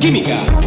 Química.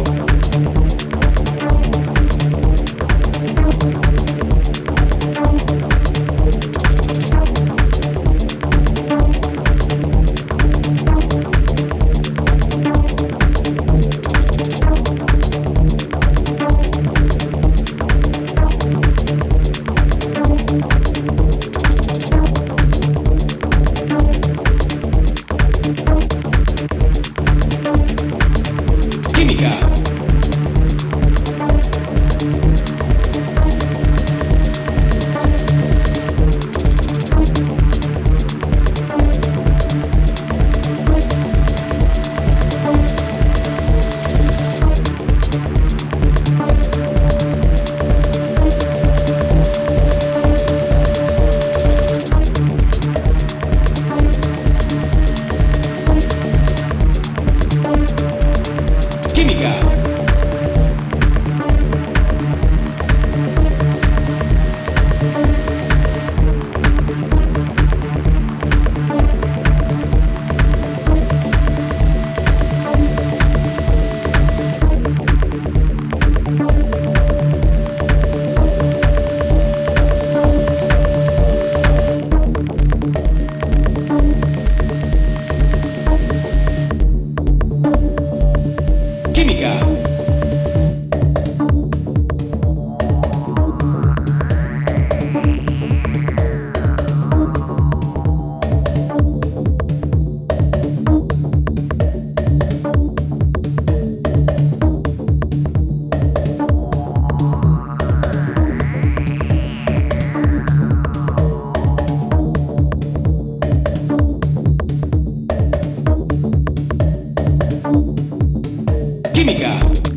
come.